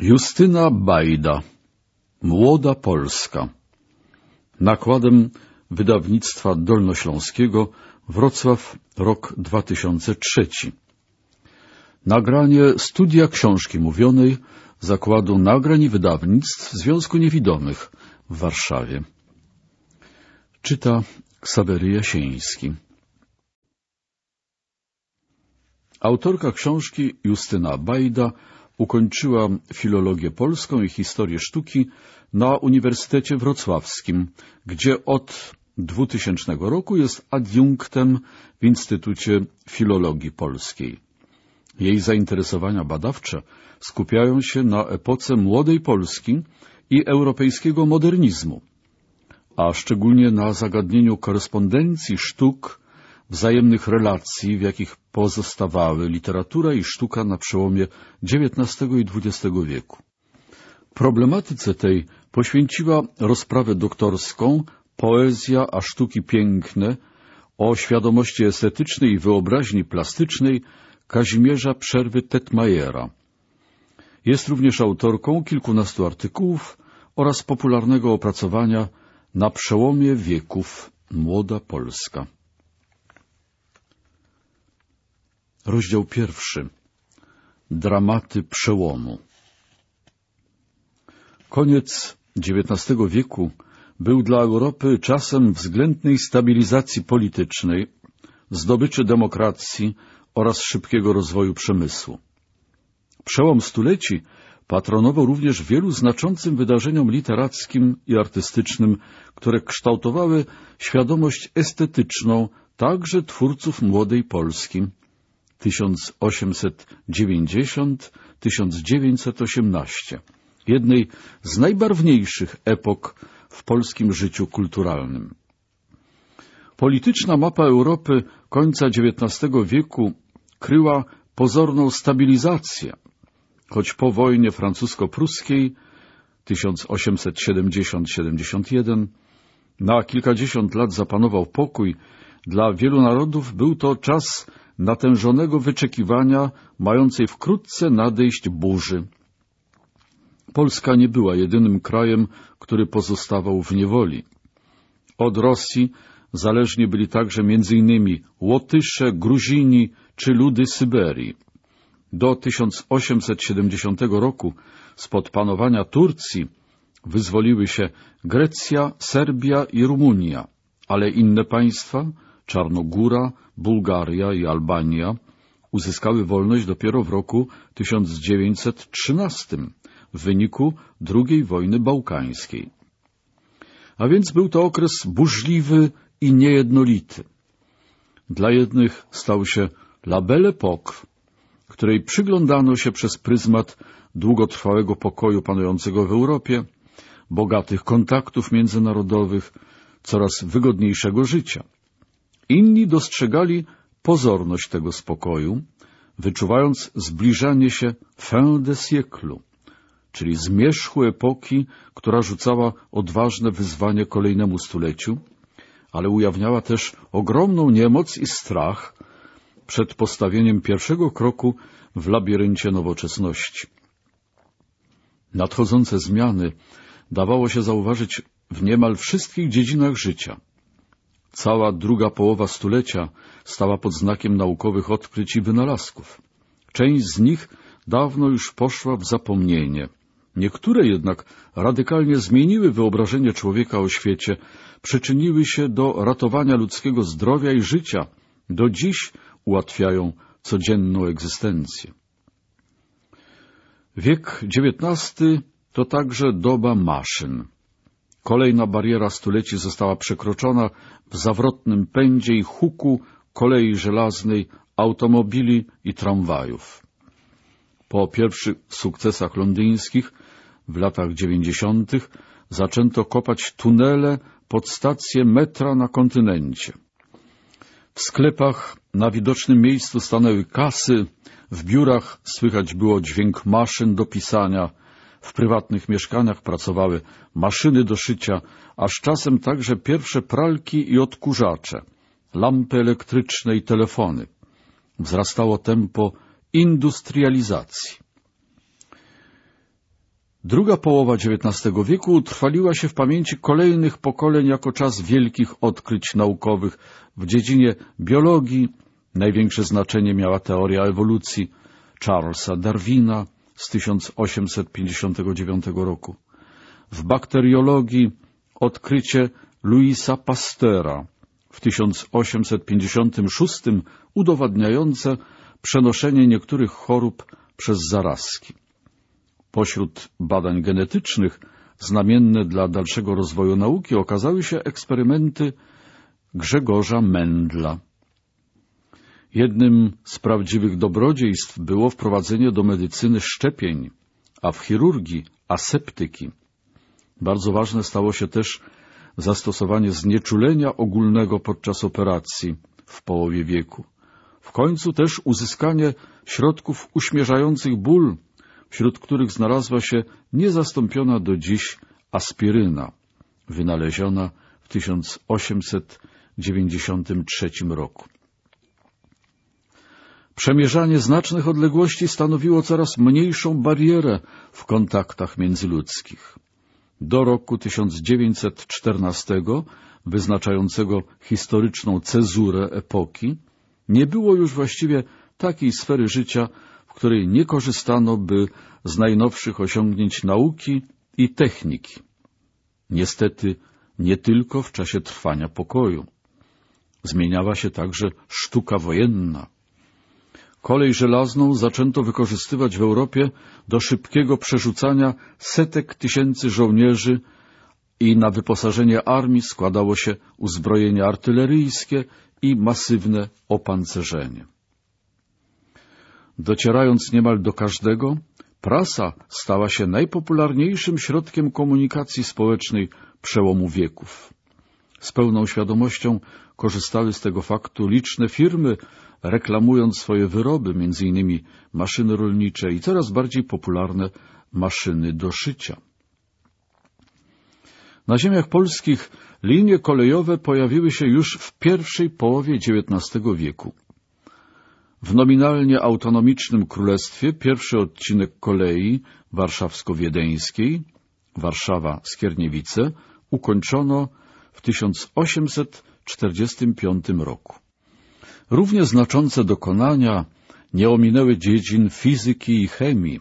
Justyna Bajda Młoda Polska. Nakładem wydawnictwa dolnośląskiego Wrocław, rok 2003 Nagranie Studia Książki Mówionej Zakładu Nagrań i Wydawnictw Związku Niewidomych w Warszawie. Czyta Ksawery Jasieński Autorka książki Justyna Bajda ukończyła filologię polską i historię sztuki na Uniwersytecie Wrocławskim, gdzie od 2000 roku jest adiunktem w Instytucie Filologii Polskiej. Jej zainteresowania badawcze skupiają się na epoce młodej Polski i europejskiego modernizmu, a szczególnie na zagadnieniu korespondencji sztuk wzajemnych relacji, w jakich pozostawały literatura i sztuka na przełomie XIX i XX wieku. Problematyce tej poświęciła rozprawę doktorską Poezja a sztuki piękne o świadomości estetycznej i wyobraźni plastycznej Kazimierza Przerwy Tetmajera. Jest również autorką kilkunastu artykułów oraz popularnego opracowania Na przełomie wieków Młoda Polska. Rozdział pierwszy. Dramaty przełomu. Koniec XIX wieku był dla Europy czasem względnej stabilizacji politycznej, zdobyczy demokracji oraz szybkiego rozwoju przemysłu. Przełom stuleci patronował również wielu znaczącym wydarzeniom literackim i artystycznym, które kształtowały świadomość estetyczną także twórców młodej Polski, 1890-1918, jednej z najbarwniejszych epok w polskim życiu kulturalnym. Polityczna mapa Europy końca XIX wieku kryła pozorną stabilizację, choć po wojnie francusko-pruskiej 1870-71 na kilkadziesiąt lat zapanował pokój, dla wielu narodów. Był to czas natężonego wyczekiwania mającej wkrótce nadejść burzy. Polska nie była jedynym krajem, który pozostawał w niewoli. Od Rosji zależni byli także m.in. Łotysze, Gruzini czy ludy Syberii. Do 1870 roku spod panowania Turcji wyzwoliły się Grecja, Serbia i Rumunia, ale inne państwa Czarnogóra, Bułgaria i Albania uzyskały wolność dopiero w roku 1913 w wyniku II wojny bałkańskiej. A więc był to okres burzliwy i niejednolity. Dla jednych stał się La Belle Époque, której przyglądano się przez pryzmat długotrwałego pokoju panującego w Europie, bogatych kontaktów międzynarodowych, coraz wygodniejszego życia. Inni dostrzegali pozorność tego spokoju, wyczuwając zbliżanie się fin de siècle, czyli zmierzchu epoki, która rzucała odważne wyzwanie kolejnemu stuleciu, ale ujawniała też ogromną niemoc i strach przed postawieniem pierwszego kroku w labiryncie nowoczesności. Nadchodzące zmiany dawało się zauważyć w niemal wszystkich dziedzinach życia – Cała druga połowa stulecia stała pod znakiem naukowych odkryć i wynalazków. Część z nich dawno już poszła w zapomnienie. Niektóre jednak radykalnie zmieniły wyobrażenie człowieka o świecie, przyczyniły się do ratowania ludzkiego zdrowia i życia, do dziś ułatwiają codzienną egzystencję. Wiek XIX to także doba maszyn. Kolejna bariera stuleci została przekroczona w zawrotnym pędzie i huku kolei żelaznej, automobili i tramwajów. Po pierwszych sukcesach londyńskich w latach dziewięćdziesiątych zaczęto kopać tunele pod stację metra na kontynencie. W sklepach na widocznym miejscu stanęły kasy, w biurach słychać było dźwięk maszyn do pisania, w prywatnych mieszkaniach pracowały maszyny do szycia, a z czasem także pierwsze pralki i odkurzacze, lampy elektryczne i telefony. Wzrastało tempo industrializacji. Druga połowa XIX wieku utrwaliła się w pamięci kolejnych pokoleń jako czas wielkich odkryć naukowych w dziedzinie biologii. Największe znaczenie miała teoria ewolucji Charlesa Darwina z 1859 roku. W bakteriologii odkrycie Louisa Pasteura w 1856 udowadniające przenoszenie niektórych chorób przez zarazki. Pośród badań genetycznych znamienne dla dalszego rozwoju nauki okazały się eksperymenty Grzegorza Mendla. Jednym z prawdziwych dobrodziejstw było wprowadzenie do medycyny szczepień, a w chirurgii aseptyki. Bardzo ważne stało się też zastosowanie znieczulenia ogólnego podczas operacji w połowie wieku. W końcu też uzyskanie środków uśmierzających ból, wśród których znalazła się niezastąpiona do dziś aspiryna, wynaleziona w 1893 roku. Przemierzanie znacznych odległości stanowiło coraz mniejszą barierę w kontaktach międzyludzkich. Do roku 1914, wyznaczającego historyczną cezurę epoki, nie było już właściwie takiej sfery życia, w której nie korzystano by z najnowszych osiągnięć nauki i techniki. Niestety nie tylko w czasie trwania pokoju. Zmieniała się także sztuka wojenna. Kolej żelazną zaczęto wykorzystywać w Europie do szybkiego przerzucania setek tysięcy żołnierzy i na wyposażenie armii składało się uzbrojenie artyleryjskie i masywne opancerzenie. Docierając niemal do każdego, prasa stała się najpopularniejszym środkiem komunikacji społecznej przełomu wieków. Z pełną świadomością korzystały z tego faktu liczne firmy, reklamując swoje wyroby, innymi maszyny rolnicze i coraz bardziej popularne maszyny do szycia. Na ziemiach polskich linie kolejowe pojawiły się już w pierwszej połowie XIX wieku. W nominalnie autonomicznym królestwie pierwszy odcinek kolei warszawsko-wiedeńskiej Warszawa-Skierniewice ukończono w 1845 roku. Równie znaczące dokonania nie ominęły dziedzin fizyki i chemii.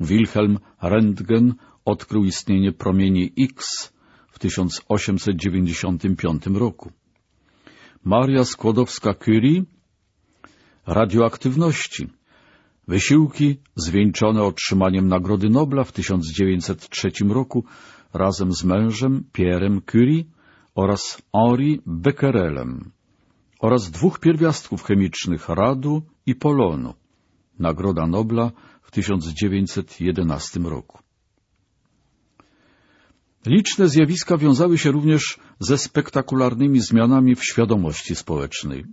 Wilhelm Röntgen odkrył istnienie promieni X w 1895 roku. Maria Skłodowska-Curie radioaktywności. Wysiłki zwieńczone otrzymaniem Nagrody Nobla w 1903 roku razem z mężem Pierre'em Curie oraz Henri Becquerelem oraz dwóch pierwiastków chemicznych radu i polonu. Nagroda Nobla w 1911 roku. Liczne zjawiska wiązały się również ze spektakularnymi zmianami w świadomości społecznej.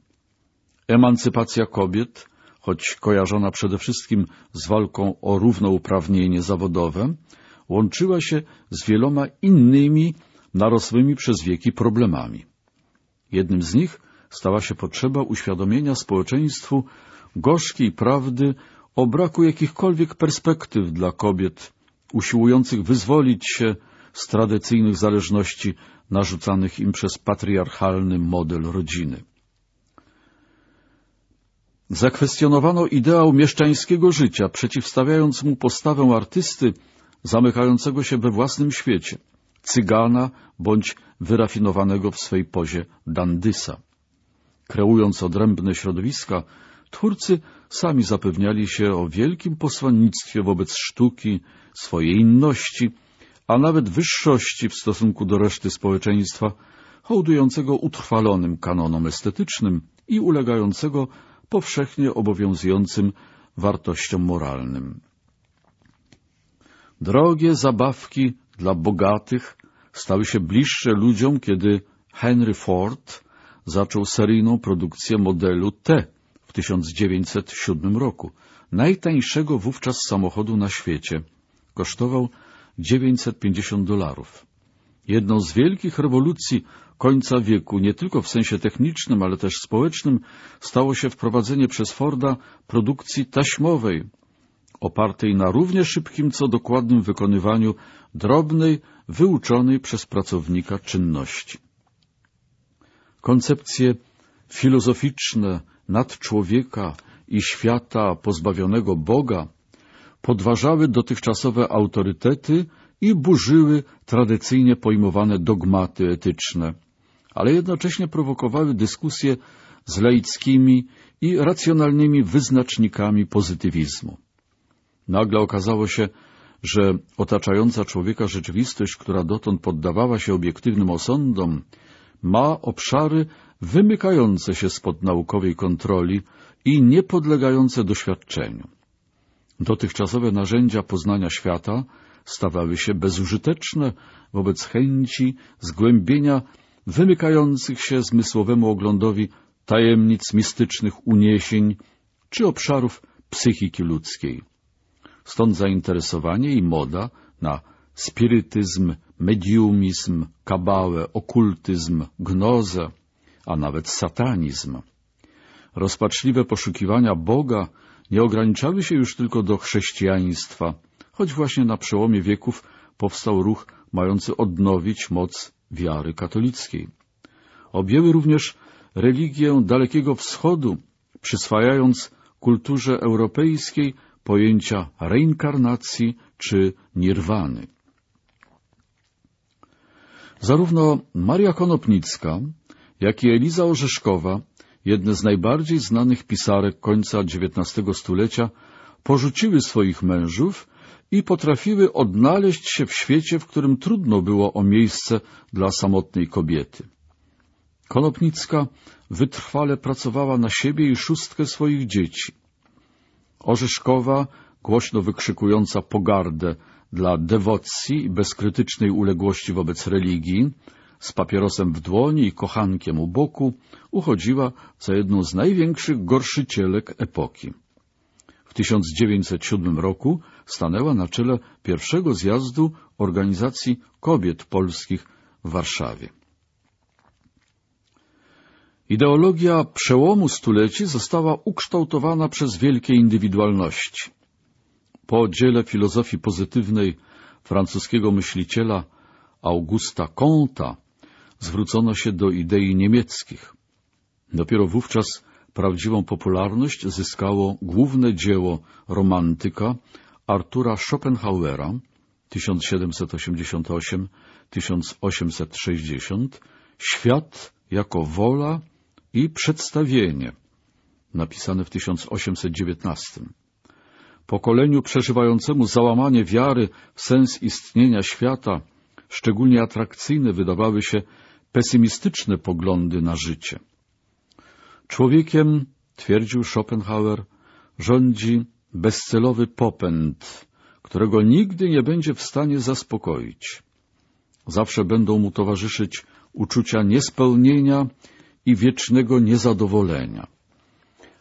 Emancypacja kobiet, choć kojarzona przede wszystkim z walką o równouprawnienie zawodowe, łączyła się z wieloma innymi narosłymi przez wieki problemami. Jednym z nich stała się potrzeba uświadomienia społeczeństwu gorzkiej prawdy o braku jakichkolwiek perspektyw dla kobiet usiłujących wyzwolić się z tradycyjnych zależności narzucanych im przez patriarchalny model rodziny. Zakwestionowano ideał mieszczańskiego życia, przeciwstawiając mu postawę artysty zamykającego się we własnym świecie, cygana bądź wyrafinowanego w swej pozie dandysa. Kreując odrębne środowiska, twórcy sami zapewniali się o wielkim posłannictwie wobec sztuki, swojej inności, a nawet wyższości w stosunku do reszty społeczeństwa, hołdującego utrwalonym kanonom estetycznym i ulegającego powszechnie obowiązującym wartościom moralnym. Drogie zabawki dla bogatych stały się bliższe ludziom, kiedy Henry Ford zaczął seryjną produkcję modelu T w 1907 roku, najtańszego wówczas samochodu na świecie. Kosztował 950 dolarów. Jedną z wielkich rewolucji końca wieku, nie tylko w sensie technicznym, ale też społecznym, stało się wprowadzenie przez Forda produkcji taśmowej, opartej na równie szybkim co dokładnym wykonywaniu drobnej, wyuczonej przez pracownika czynności. Koncepcje filozoficzne nadczłowieka i świata pozbawionego Boga podważały dotychczasowe autorytety i burzyły tradycyjnie pojmowane dogmaty etyczne, ale jednocześnie prowokowały dyskusje z laickimi i racjonalnymi wyznacznikami pozytywizmu. Nagle okazało się, że otaczająca człowieka rzeczywistość, która dotąd poddawała się obiektywnym osądom, ma obszary wymykające się spod naukowej kontroli i niepodlegające doświadczeniu. Dotychczasowe narzędzia poznania świata stawały się bezużyteczne wobec chęci zgłębienia wymykających się zmysłowemu oglądowi tajemnic mistycznych uniesień czy obszarów psychiki ludzkiej. Stąd zainteresowanie i moda na spirytyzm, mediumizm, kabałę, okultyzm, gnozę, a nawet satanizm. Rozpaczliwe poszukiwania Boga nie ograniczały się już tylko do chrześcijaństwa, choć właśnie na przełomie wieków powstał ruch mający odnowić moc wiary katolickiej. Objęły również religię Dalekiego Wschodu, przyswajając kulturze europejskiej pojęcia reinkarnacji czy nirwany. Zarówno Maria Konopnicka, jak i Eliza Orzeszkowa, jedne z najbardziej znanych pisarek końca XIX stulecia, porzuciły swoich mężów i potrafiły odnaleźć się w świecie, w którym trudno było o miejsce dla samotnej kobiety. Konopnicka wytrwale pracowała na siebie i szóstkę swoich dzieci. Orzeszkowa, głośno wykrzykująca pogardę dla dewocji i bezkrytycznej uległości wobec religii, z papierosem w dłoni i kochankiem u boku, uchodziła za jedną z największych gorszycielek epoki. W 1907 roku stanęła na czele pierwszego zjazdu Organizacji Kobiet Polskich w Warszawie. Ideologia przełomu stuleci została ukształtowana przez wielkie indywidualności. Po dziele filozofii pozytywnej francuskiego myśliciela Augusta Comta zwrócono się do idei niemieckich. Dopiero wówczas prawdziwą popularność zyskało główne dzieło romantyka Artura Schopenhauera 1788-1860 Świat jako wola i przedstawienie napisane w 1819. Pokoleniu przeżywającemu załamanie wiary w sens istnienia świata szczególnie atrakcyjne wydawały się pesymistyczne poglądy na życie. Człowiekiem, twierdził Schopenhauer, rządzi bezcelowy popęd, którego nigdy nie będzie w stanie zaspokoić. Zawsze będą mu towarzyszyć uczucia niespełnienia i wiecznego niezadowolenia.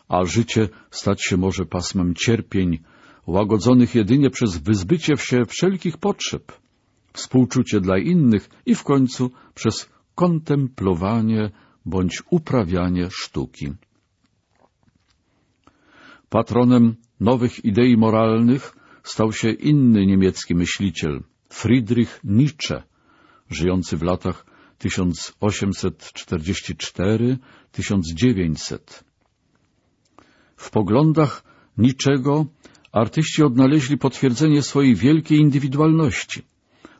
A życie stać się może pasmem cierpień, łagodzonych jedynie przez wyzbycie się wszelkich potrzeb, współczucie dla innych i w końcu przez kontemplowanie bądź uprawianie sztuki. Patronem nowych idei moralnych stał się inny niemiecki myśliciel, Friedrich Nietzsche, żyjący w latach 1844-1900. W poglądach niczego artyści odnaleźli potwierdzenie swojej wielkiej indywidualności.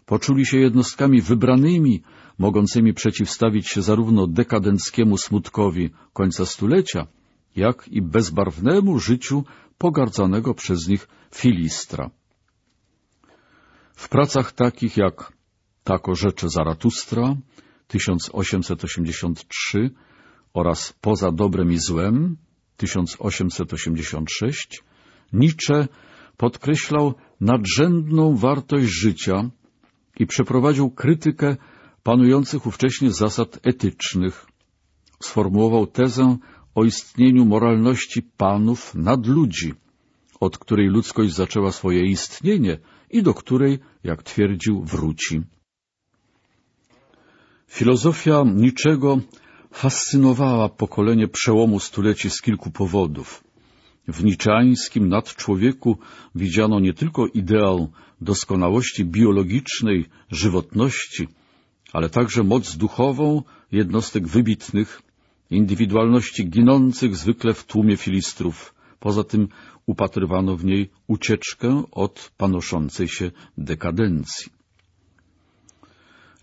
Poczuli się jednostkami wybranymi, mogącymi przeciwstawić się zarówno dekadenckiemu smutkowi końca stulecia, jak i bezbarwnemu życiu pogardzanego przez nich Filistra. W pracach takich jak Tako rzecze Zaratustra 1883 oraz Poza dobrem i złem 1886 Nietzsche podkreślał nadrzędną wartość życia i przeprowadził krytykę panujących ówcześnie zasad etycznych. Sformułował tezę o istnieniu moralności panów nad ludzi, od której ludzkość zaczęła swoje istnienie i do której, jak twierdził, wróci. Filozofia niczego fascynowała pokolenie przełomu stuleci z kilku powodów. W niczańskim nadczłowieku widziano nie tylko ideał doskonałości biologicznej, żywotności, ale także moc duchową jednostek wybitnych, indywidualności ginących zwykle w tłumie filistrów. Poza tym upatrywano w niej ucieczkę od panoszącej się dekadencji.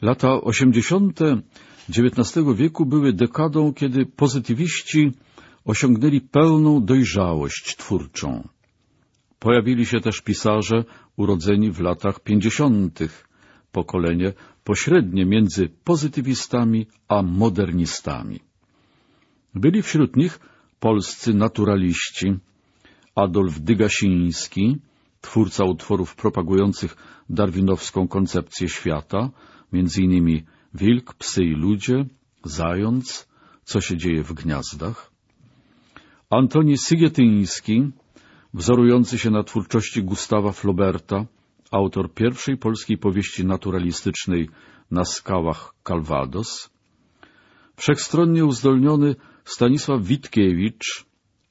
Lata osiemdziesiąte XIX wieku były dekadą, kiedy pozytywiści osiągnęli pełną dojrzałość twórczą. Pojawili się też pisarze urodzeni w latach pięćdziesiątych, pokolenie pośrednie między pozytywistami a modernistami. Byli wśród nich polscy naturaliści, Adolf Dygasiński, twórca utworów propagujących darwinowską koncepcję świata, innymi Wilk, Psy i Ludzie, Zając, Co się dzieje w gniazdach, Antoni Sygietyński, wzorujący się na twórczości Gustawa Flauberta, autor pierwszej polskiej powieści naturalistycznej Na skałach Calvados, wszechstronnie uzdolniony Stanisław Witkiewicz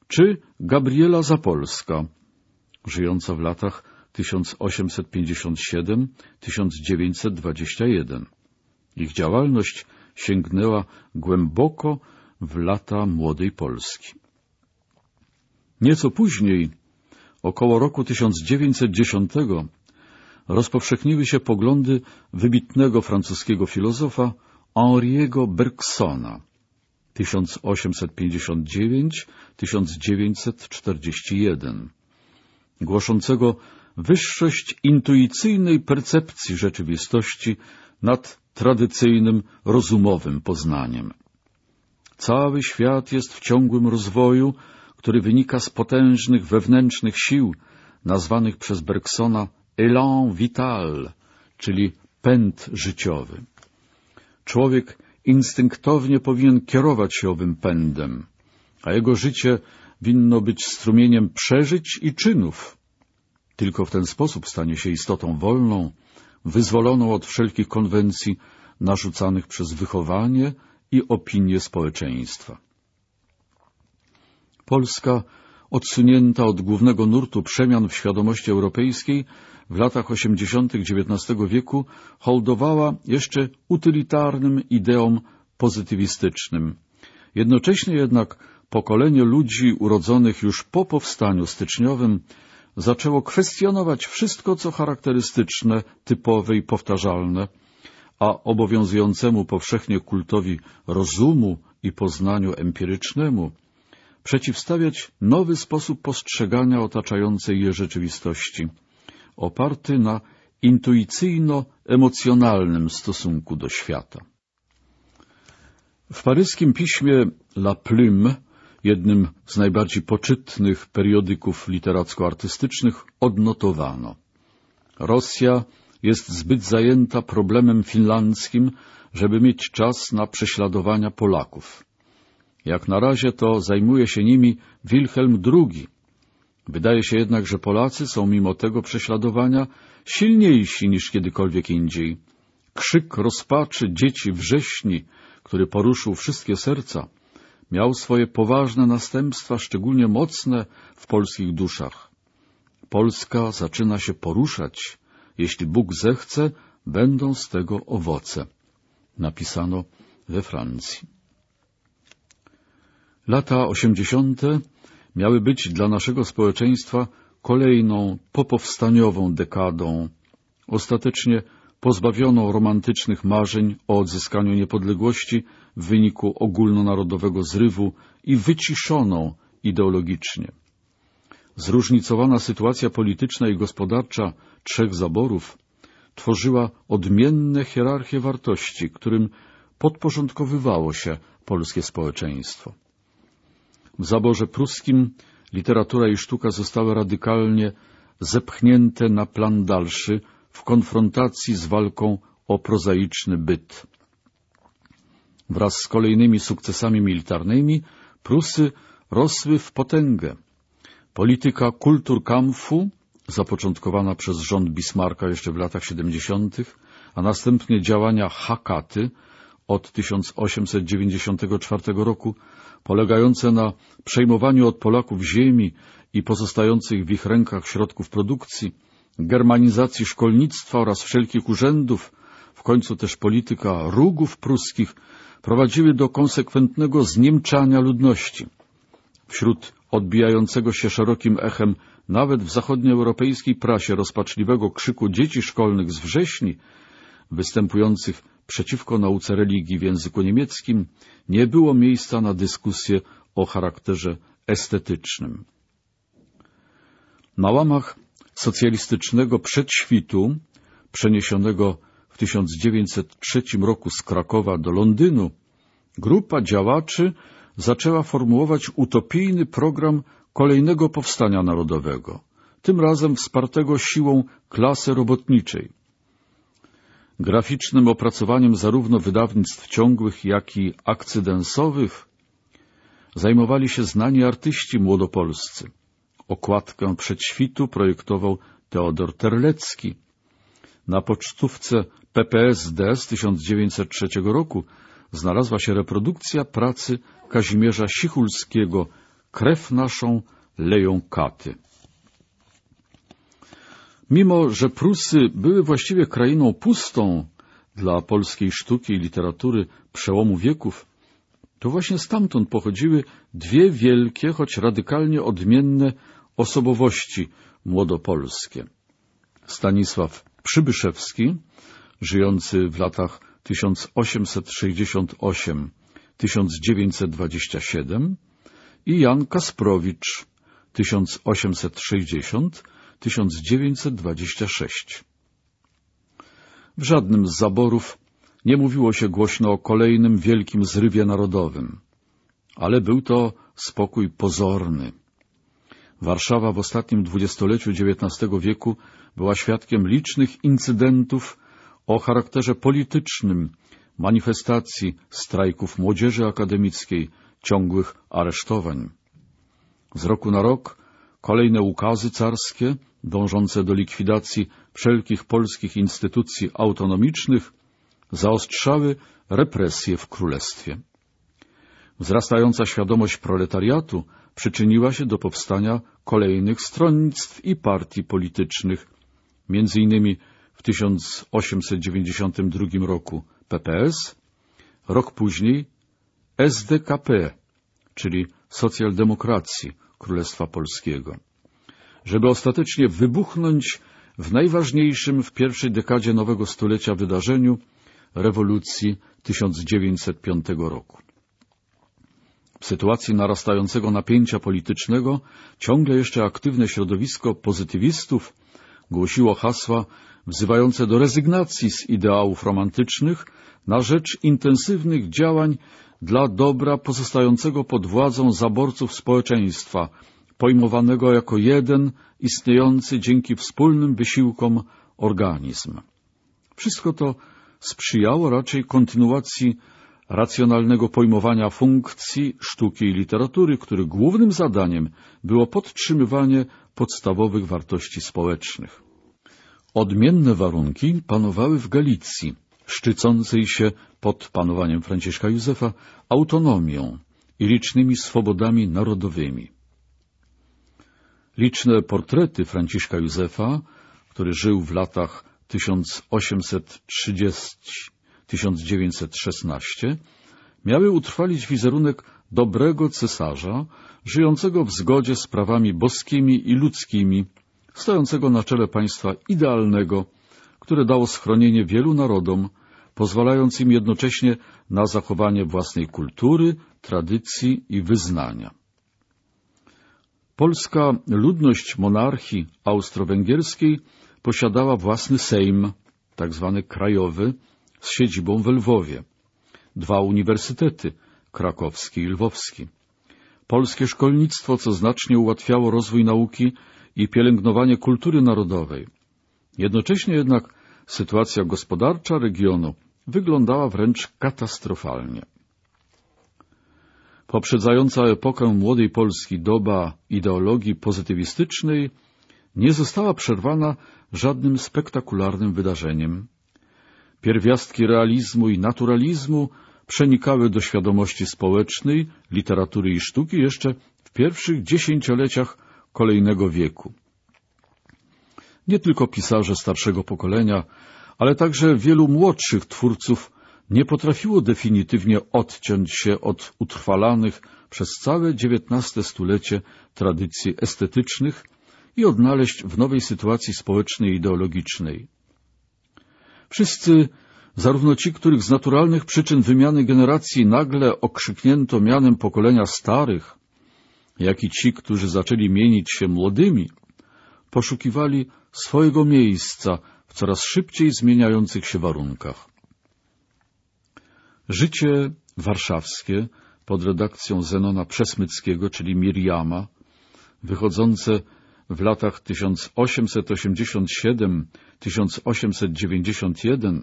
czy Gabriela Zapolska, żyjąca w latach 1857-1921. Ich działalność sięgnęła głęboko w lata młodej Polski. Nieco później, około roku 1910, rozpowszechniły się poglądy wybitnego francuskiego filozofa Henri'ego Bergsona 1859-1941, głoszącego wyższość intuicyjnej percepcji rzeczywistości nad tradycyjnym, rozumowym poznaniem. Cały świat jest w ciągłym rozwoju, który wynika z potężnych wewnętrznych sił, nazwanych przez Bergsona élan vital, czyli pęd życiowy. Człowiek instynktownie powinien kierować się owym pędem, a jego życie winno być strumieniem przeżyć i czynów. Tylko w ten sposób stanie się istotą wolną, wyzwoloną od wszelkich konwencji narzucanych przez wychowanie i opinie społeczeństwa. Polska, odsunięta od głównego nurtu przemian w świadomości europejskiej, w latach osiemdziesiątych XIX wieku hołdowała jeszcze utylitarnym ideom pozytywistycznym. Jednocześnie jednak pokolenie ludzi urodzonych już po powstaniu styczniowym zaczęło kwestionować wszystko, co charakterystyczne, typowe i powtarzalne, a obowiązującemu powszechnie kultowi rozumu i poznaniu empirycznemu przeciwstawiać nowy sposób postrzegania otaczającej je rzeczywistości, oparty na intuicyjno-emocjonalnym stosunku do świata. W paryskim piśmie La Plume, jednym z najbardziej poczytnych periodyków literacko-artystycznych, odnotowano Rosja jest zbyt zajęta problemem finlandzkim, żeby mieć czas na prześladowania Polaków. Jak na razie to zajmuje się nimi Wilhelm II. Wydaje się jednak, że Polacy są mimo tego prześladowania silniejsi niż kiedykolwiek indziej. Krzyk rozpaczy dzieci wrześni, który poruszył wszystkie serca, miał swoje poważne następstwa, szczególnie mocne w polskich duszach. Polska zaczyna się poruszać. Jeśli Bóg zechce, będą z tego owoce. Napisano we Francji. Lata osiemdziesiąte miały być dla naszego społeczeństwa kolejną popowstaniową dekadą, ostatecznie pozbawioną romantycznych marzeń o odzyskaniu niepodległości w wyniku ogólnonarodowego zrywu i wyciszoną ideologicznie. Zróżnicowana sytuacja polityczna i gospodarcza trzech zaborów tworzyła odmienne hierarchie wartości, którym podporządkowywało się polskie społeczeństwo. W zaborze pruskim literatura i sztuka zostały radykalnie zepchnięte na plan dalszy w konfrontacji z walką o prozaiczny byt. Wraz z kolejnymi sukcesami militarnymi Prusy rosły w potęgę. Polityka kulturkampfu, zapoczątkowana przez rząd Bismarcka jeszcze w latach 70., a następnie działania Hakaty od 1894 roku, polegające na przejmowaniu od Polaków ziemi i pozostających w ich rękach środków produkcji, germanizacji szkolnictwa oraz wszelkich urzędów, w końcu też polityka rugów pruskich, prowadziły do konsekwentnego zniemczania ludności. Wśród odbijającego się szerokim echem nawet w zachodnioeuropejskiej prasie rozpaczliwego krzyku dzieci szkolnych z wrześni, występujących przeciwko nauce religii w języku niemieckim, nie było miejsca na dyskusję o charakterze estetycznym. Na łamach socjalistycznego przedświtu, przeniesionego 1903 roku z Krakowa do Londynu, grupa działaczy zaczęła formułować utopijny program kolejnego powstania narodowego, tym razem wspartego siłą klasy robotniczej. Graficznym opracowaniem zarówno wydawnictw ciągłych, jak i akcydensowych zajmowali się znani artyści młodopolscy. Okładkę przedświtu projektował Teodor Terlecki. Na pocztówce PPSD z 1903 roku znalazła się reprodukcja pracy Kazimierza Sichulskiego Krew naszą leją katy. Mimo, że Prusy były właściwie krainą pustą dla polskiej sztuki i literatury przełomu wieków, to właśnie stamtąd pochodziły dwie wielkie, choć radykalnie odmienne osobowości młodopolskie. Stanisław Przybyszewski, żyjący w latach 1868-1927 i Jan Kasprowicz 1860-1926. W żadnym z zaborów nie mówiło się głośno o kolejnym wielkim zrywie narodowym, ale był to spokój pozorny. Warszawa w ostatnim dwudziestoleciu XIX wieku była świadkiem licznych incydentów o charakterze politycznym, manifestacji, strajków młodzieży akademickiej, ciągłych aresztowań. Z roku na rok kolejne ukazy carskie, dążące do likwidacji wszelkich polskich instytucji autonomicznych, zaostrzały represje w królestwie. Wzrastająca świadomość proletariatu przyczyniła się do powstania kolejnych stronnictw i partii politycznych, między innymi w 1892 roku PPS, rok później SDKP, czyli Socjaldemokracji Królestwa Polskiego. Żeby ostatecznie wybuchnąć w najważniejszym w pierwszej dekadzie nowego stulecia wydarzeniu rewolucji 1905 roku. W sytuacji narastającego napięcia politycznego ciągle jeszcze aktywne środowisko pozytywistów głosiło hasła wzywające do rezygnacji z ideałów romantycznych na rzecz intensywnych działań dla dobra pozostającego pod władzą zaborców społeczeństwa, pojmowanego jako jeden istniejący dzięki wspólnym wysiłkom organizm. Wszystko to sprzyjało raczej kontynuacji racjonalnego pojmowania funkcji sztuki i literatury, których głównym zadaniem było podtrzymywanie podstawowych wartości społecznych. Odmienne warunki panowały w Galicji, szczycącej się pod panowaniem Franciszka Józefa autonomią i licznymi swobodami narodowymi. Liczne portrety Franciszka Józefa, który żył w latach 1830-1916, miały utrwalić wizerunek dobrego cesarza, żyjącego w zgodzie z prawami boskimi i ludzkimi, stojącego na czele państwa idealnego, które dało schronienie wielu narodom, pozwalając im jednocześnie na zachowanie własnej kultury, tradycji i wyznania. Polska ludność monarchii austro-węgierskiej posiadała własny sejm, tak zwany krajowy, z siedzibą w Lwowie, dwa uniwersytety, krakowski i lwowski. Polskie szkolnictwo, co znacznie ułatwiało rozwój nauki i pielęgnowanie kultury narodowej. Jednocześnie jednak sytuacja gospodarcza regionu wyglądała wręcz katastrofalnie. Poprzedzająca epokę młodej Polski doba ideologii pozytywistycznej nie została przerwana żadnym spektakularnym wydarzeniem. Pierwiastki realizmu i naturalizmu przenikały do świadomości społecznej, literatury i sztuki jeszcze w pierwszych dziesięcioleciach kolejnego wieku. Nie tylko pisarze starszego pokolenia, ale także wielu młodszych twórców nie potrafiło definitywnie odciąć się od utrwalanych przez całe XIX stulecie tradycji estetycznych i odnaleźć w nowej sytuacji społecznej i ideologicznej. Wszyscy, zarówno ci, których z naturalnych przyczyn wymiany generacji nagle okrzyknięto mianem pokolenia starych, jak i ci, którzy zaczęli mienić się młodymi, poszukiwali swojego miejsca w coraz szybciej zmieniających się warunkach. Życie warszawskie pod redakcją Zenona Przesmyckiego, czyli Miriama, wychodzące w latach 1887-1891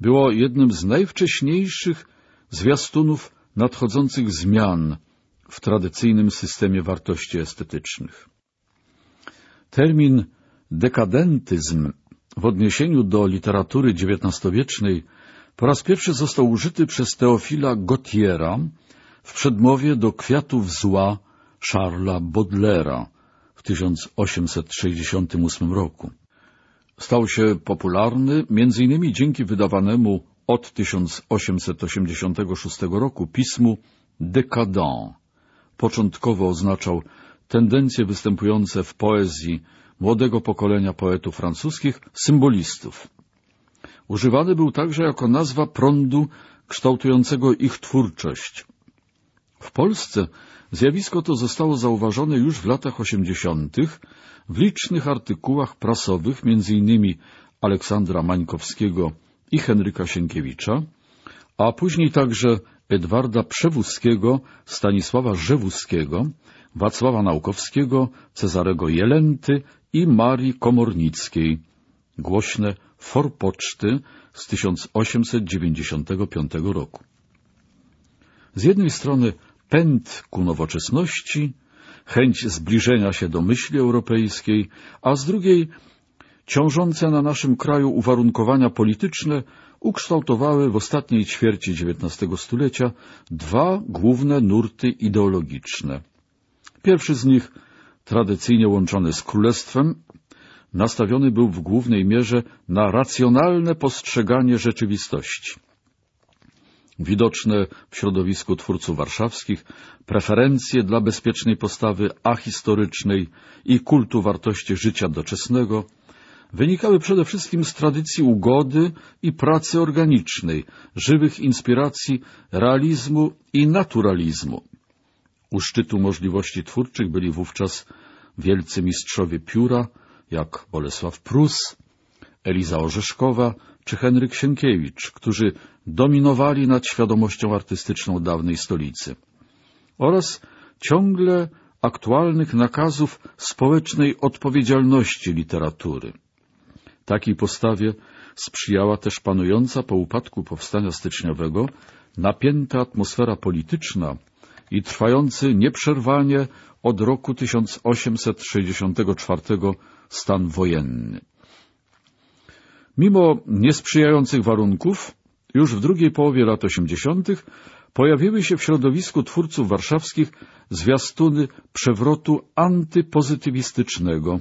było jednym z najwcześniejszych zwiastunów nadchodzących zmian w tradycyjnym systemie wartości estetycznych. Termin dekadentyzm w odniesieniu do literatury XIX-wiecznej po raz pierwszy został użyty przez Teofila Gautiera w przedmowie do Kwiatów Zła Charlesa Baudelaire'a w 1868 roku. Stał się popularny m.in. dzięki wydawanemu od 1886 roku pismu Décadent. Początkowo oznaczał tendencje występujące w poezji młodego pokolenia poetów francuskich, symbolistów. Używany był także jako nazwa prądu kształtującego ich twórczość. W Polsce zjawisko to zostało zauważone już w latach osiemdziesiątych w licznych artykułach prasowych m.in. Aleksandra Mańkowskiego i Henryka Sienkiewicza, a później także Edwarda Przewózkiego, Stanisława Rzewuskiego, Wacława Naukowskiego, Cezarego Jelenty i Marii Komornickiej. Głośne forpoczty z 1895 roku. Z jednej strony pęd ku nowoczesności, chęć zbliżenia się do myśli europejskiej, a z drugiej ciążące na naszym kraju uwarunkowania polityczne ukształtowały w ostatniej ćwierci XIX stulecia dwa główne nurty ideologiczne. Pierwszy z nich, tradycyjnie łączony z królestwem, nastawiony był w głównej mierze na racjonalne postrzeganie rzeczywistości. Widoczne w środowisku twórców warszawskich preferencje dla bezpiecznej postawy ahistorycznej i kultu wartości życia doczesnego wynikały przede wszystkim z tradycji ugody i pracy organicznej, żywych inspiracji realizmu i naturalizmu. U szczytu możliwości twórczych byli wówczas wielcy mistrzowie pióra, jak Bolesław Prus, Eliza Orzeszkowa czy Henryk Sienkiewicz, którzy dominowali nad świadomością artystyczną dawnej stolicy, oraz ciągle aktualnych nakazów społecznej odpowiedzialności literatury. Takiej postawie sprzyjała też panująca po upadku powstania styczniowego napięta atmosfera polityczna i trwający nieprzerwanie od roku 1864 stan wojenny. Mimo niesprzyjających warunków, już w drugiej połowie lat osiemdziesiątych pojawiły się w środowisku twórców warszawskich zwiastuny przewrotu antypozytywistycznego,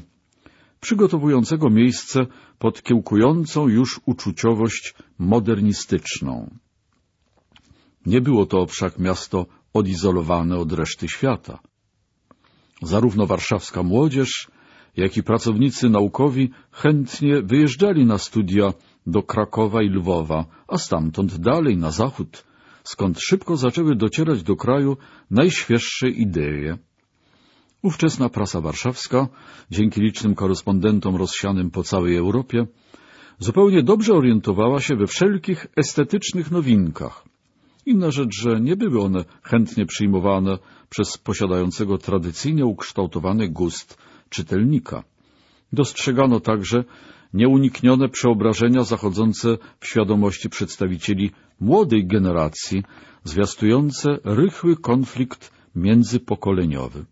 przygotowującego miejsce pod kiełkującą już uczuciowość modernistyczną. Nie było to wszak miasto odizolowane od reszty świata. Zarówno warszawska młodzież, jak i pracownicy naukowi chętnie wyjeżdżali na studia do Krakowa i Lwowa, a stamtąd dalej na zachód, skąd szybko zaczęły docierać do kraju najświeższe idee. Ówczesna prasa warszawska, dzięki licznym korespondentom rozsianym po całej Europie, zupełnie dobrze orientowała się we wszelkich estetycznych nowinkach. Inna rzecz, że nie były one chętnie przyjmowane przez posiadającego tradycyjnie ukształtowany gust czytelnika. Dostrzegano także nieuniknione przeobrażenia zachodzące w świadomości przedstawicieli młodej generacji, zwiastujące rychły konflikt międzypokoleniowy.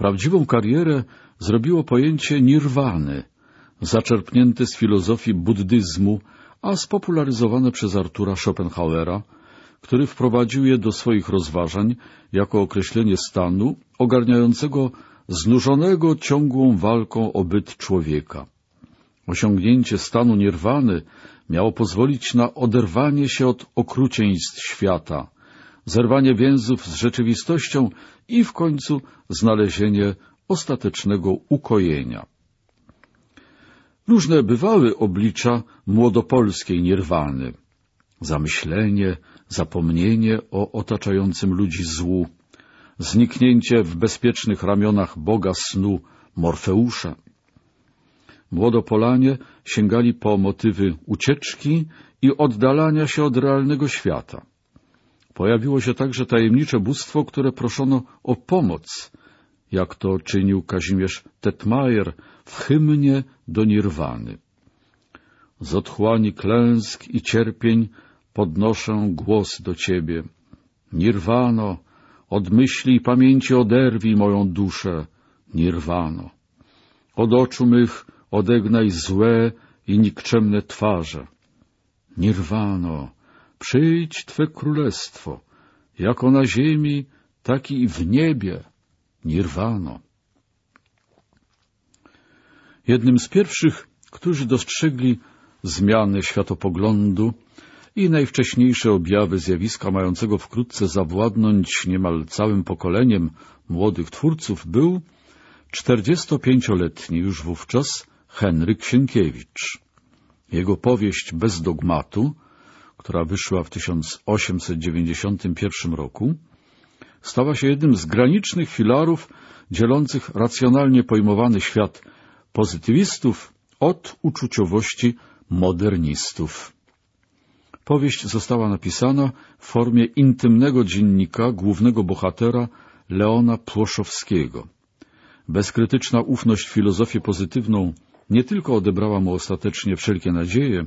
Prawdziwą karierę zrobiło pojęcie nirwany, zaczerpnięte z filozofii buddyzmu, a spopularyzowane przez Artura Schopenhauera, który wprowadził je do swoich rozważań jako określenie stanu ogarniającego znużonego ciągłą walką o byt człowieka. Osiągnięcie stanu nirwany miało pozwolić na oderwanie się od okrucieństw świata, zerwanie więzów z rzeczywistością i w końcu znalezienie ostatecznego ukojenia. Różne bywały oblicza młodopolskiej nirwany. Zamyślenie, zapomnienie o otaczającym ludzi złu, zniknięcie w bezpiecznych ramionach Boga snu Morfeusza. Młodopolanie sięgali po motywy ucieczki i oddalania się od realnego świata. Pojawiło się także tajemnicze bóstwo, które proszono o pomoc, jak to czynił Kazimierz Tetmajer w hymnie do Nirwany. Z otchłani klęsk i cierpień podnoszę głos do Ciebie. Nirwano, od myśli i pamięci oderwij moją duszę, Nirwano. Od oczu mych odegnaj złe i nikczemne twarze. Nirwano, przyjdź Twe królestwo, jako na ziemi, tak i w niebie, Nirwano. Jednym z pierwszych, którzy dostrzegli zmiany światopoglądu i najwcześniejsze objawy zjawiska mającego wkrótce zawładnąć niemal całym pokoleniem młodych twórców był 45-letni już wówczas Henryk Sienkiewicz. Jego powieść Bez dogmatu, która wyszła w 1891 roku, stała się jednym z granicznych filarów dzielących racjonalnie pojmowany świat pozytywistów od uczuciowości modernistów. Powieść została napisana w formie intymnego dziennika głównego bohatera Leona Płoszowskiego. Bezkrytyczna ufność w filozofię pozytywną nie tylko odebrała mu ostatecznie wszelkie nadzieje,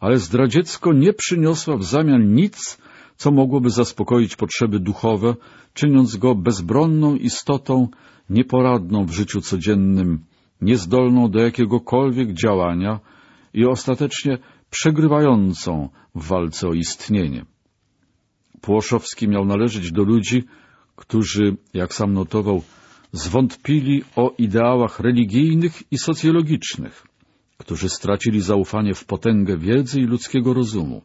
ale zdradziecko nie przyniosła w zamian nic, co mogłoby zaspokoić potrzeby duchowe, czyniąc go bezbronną istotą, nieporadną w życiu codziennym, niezdolną do jakiegokolwiek działania i ostatecznie przegrywającą w walce o istnienie. Płoszowski miał należeć do ludzi, którzy, jak sam notował, zwątpili o ideałach religijnych i socjologicznych, którzy stracili zaufanie w potęgę wiedzy i ludzkiego rozumu.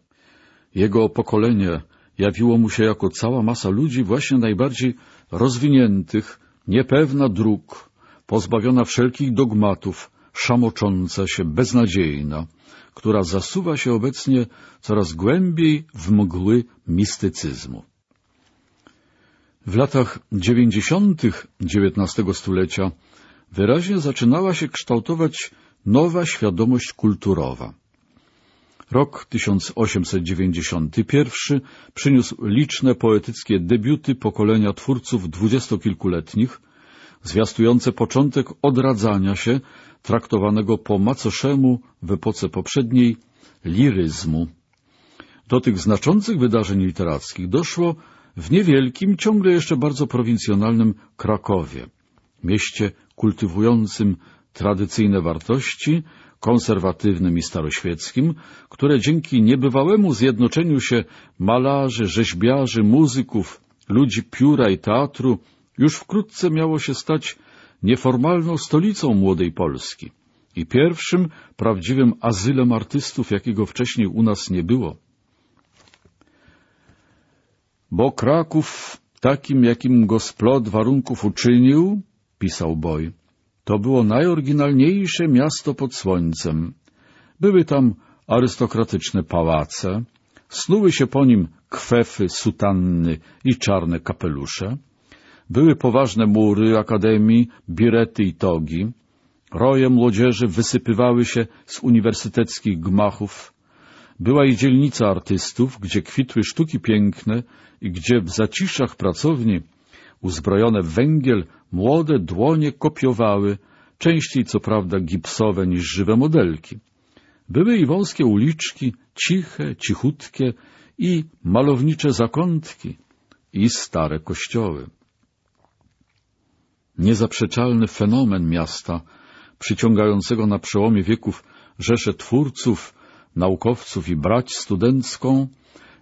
Jego pokolenie jawiło mu się jako cała masa ludzi właśnie najbardziej rozwiniętych, niepewna dróg, pozbawiona wszelkich dogmatów, szamocząca się, beznadziejna, która zasuwa się obecnie coraz głębiej w mgły mistycyzmu. W latach dziewięćdziesiątych XIX stulecia wyraźnie zaczynała się kształtować nowa świadomość kulturowa. Rok 1891 przyniósł liczne poetyckie debiuty pokolenia twórców dwudziestokilkuletnich, zwiastujące początek odradzania się traktowanego po macoszemu w epoce poprzedniej liryzmu. Do tych znaczących wydarzeń literackich doszło w niewielkim, ciągle jeszcze bardzo prowincjonalnym Krakowie, mieście kultywującym tradycyjne wartości, konserwatywnym i staroświeckim, które dzięki niebywałemu zjednoczeniu się malarzy, rzeźbiarzy, muzyków, ludzi pióra i teatru już wkrótce miało się stać nieformalną stolicą młodej Polski i pierwszym prawdziwym azylem artystów, jakiego wcześniej u nas nie było. Bo Kraków takim, jakim go splot warunków uczynił, pisał Boj, to było najoryginalniejsze miasto pod słońcem. Były tam arystokratyczne pałace, snuły się po nim kwefy, sutanny i czarne kapelusze, były poważne mury akademii, birety i togi, roje młodzieży wysypywały się z uniwersyteckich gmachów, była i dzielnica artystów, gdzie kwitły sztuki piękne i gdzie w zaciszach pracowni, uzbrojone w węgiel, młode dłonie kopiowały, częściej co prawda gipsowe niż żywe modelki. Były i wąskie uliczki, ciche, cichutkie i malownicze zakątki i stare kościoły. Niezaprzeczalny fenomen miasta, przyciągającego na przełomie wieków rzesze twórców, naukowców i brać studencką,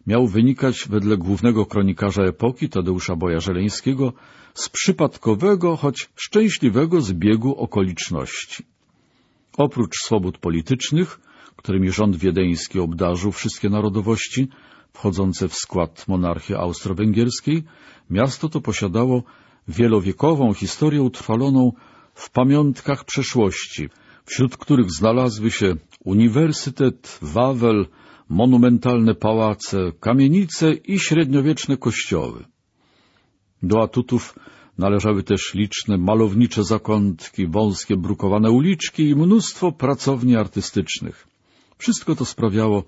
miał wynikać wedle głównego kronikarza epoki Tadeusza Boja-Żeleńskiego z przypadkowego, choć szczęśliwego zbiegu okoliczności. Oprócz swobód politycznych, którymi rząd wiedeński obdarzył wszystkie narodowości wchodzące w skład monarchii austro-węgierskiej, miasto to posiadało wielowiekową historię utrwaloną w pamiątkach przeszłości, wśród których znalazły się uniwersytet, Wawel, monumentalne pałace, kamienice i średniowieczne kościoły. Do atutów należały też liczne malownicze zakątki, wąskie brukowane uliczki i mnóstwo pracowni artystycznych. Wszystko to sprawiało,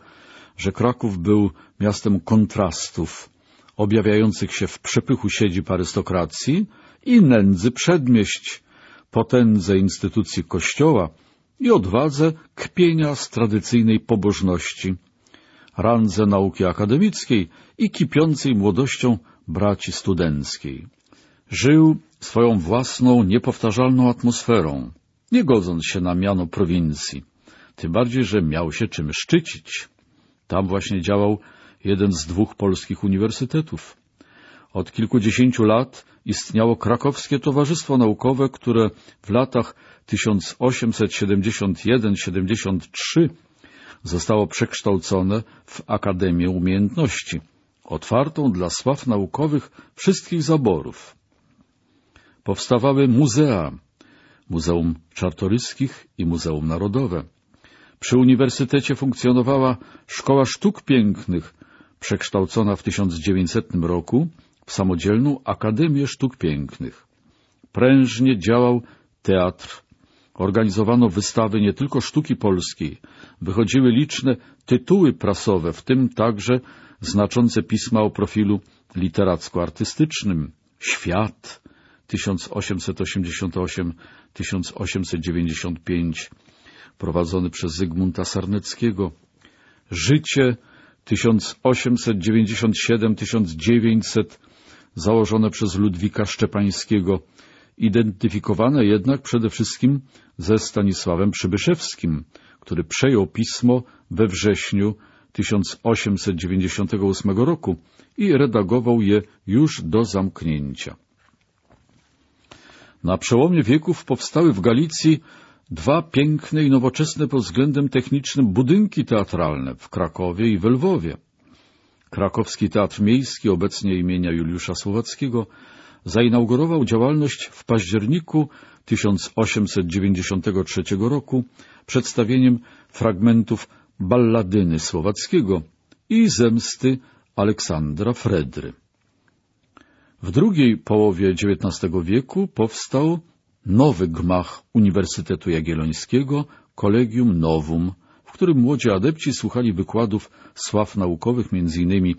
że Kraków był miastem kontrastów, objawiających się w przepychu siedzib arystokracji i nędzy przedmieść, potędze instytucji kościoła i odwadze kpienia z tradycyjnej pobożności, randze nauki akademickiej i kipiącej młodością braci studenckiej. Żył swoją własną, niepowtarzalną atmosferą, nie godząc się na miano prowincji, tym bardziej, że miał się czym szczycić. Tam właśnie działał jeden z dwóch polskich uniwersytetów. Od kilkudziesięciu lat istniało Krakowskie Towarzystwo Naukowe, które w latach 1871-73 zostało przekształcone w Akademię Umiejętności, otwartą dla sław naukowych wszystkich zaborów. Powstawały muzea, Muzeum Czartoryskich i Muzeum Narodowe. Przy uniwersytecie funkcjonowała Szkoła Sztuk Pięknych, przekształcona w 1900 roku w samodzielną Akademię Sztuk Pięknych. Prężnie działał teatr. Organizowano wystawy nie tylko sztuki polskiej, wychodziły liczne tytuły prasowe, w tym także znaczące pisma o profilu literacko-artystycznym. Świat 1888-1895 prowadzony przez Zygmunta Sarneckiego. Życie 1897-1900 założone przez Ludwika Szczepańskiego, identyfikowane jednak przede wszystkim ze Stanisławem Przybyszewskim, który przejął pismo we wrześniu 1898 roku i redagował je już do zamknięcia. Na przełomie wieków powstały w Galicji dwa piękne i nowoczesne pod względem technicznym budynki teatralne w Krakowie i w Lwowie. Krakowski Teatr Miejski, obecnie imienia Juliusza Słowackiego, zainaugurował działalność w październiku 1893 roku przedstawieniem fragmentów Balladyny Słowackiego i Zemsty Aleksandra Fredry. W drugiej połowie XIX wieku powstał nowy gmach Uniwersytetu Jagiellońskiego, Collegium Novum, w którym młodzi adepci słuchali wykładów sław naukowych, m.in.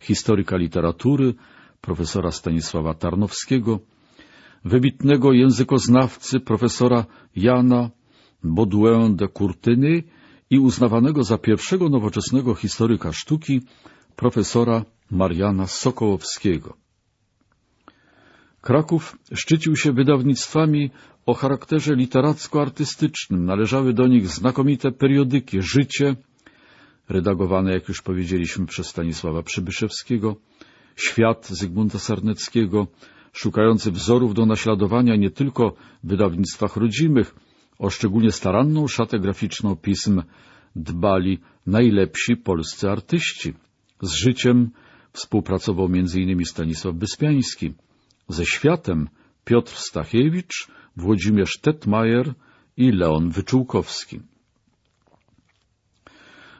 historyka literatury, profesora Stanisława Tarnowskiego, wybitnego językoznawcy profesora Jana Baudouin de Courteny i uznawanego za pierwszego nowoczesnego historyka sztuki profesora Mariana Sokołowskiego. Kraków szczycił się wydawnictwami o charakterze literacko-artystycznym. Należały do nich znakomite periodyki Życie, redagowane, jak już powiedzieliśmy, przez Stanisława Przybyszewskiego, Świat Zygmunta Sarneckiego, szukający wzorów do naśladowania nie tylko w wydawnictwach rodzimych, o szczególnie staranną szatę graficzną pism dbali najlepsi polscy artyści. Z życiem współpracował m.in. Stanisław Wyspiański, ze światem Piotr Stachiewicz, Włodzimierz Tetmajer i Leon Wyczółkowski.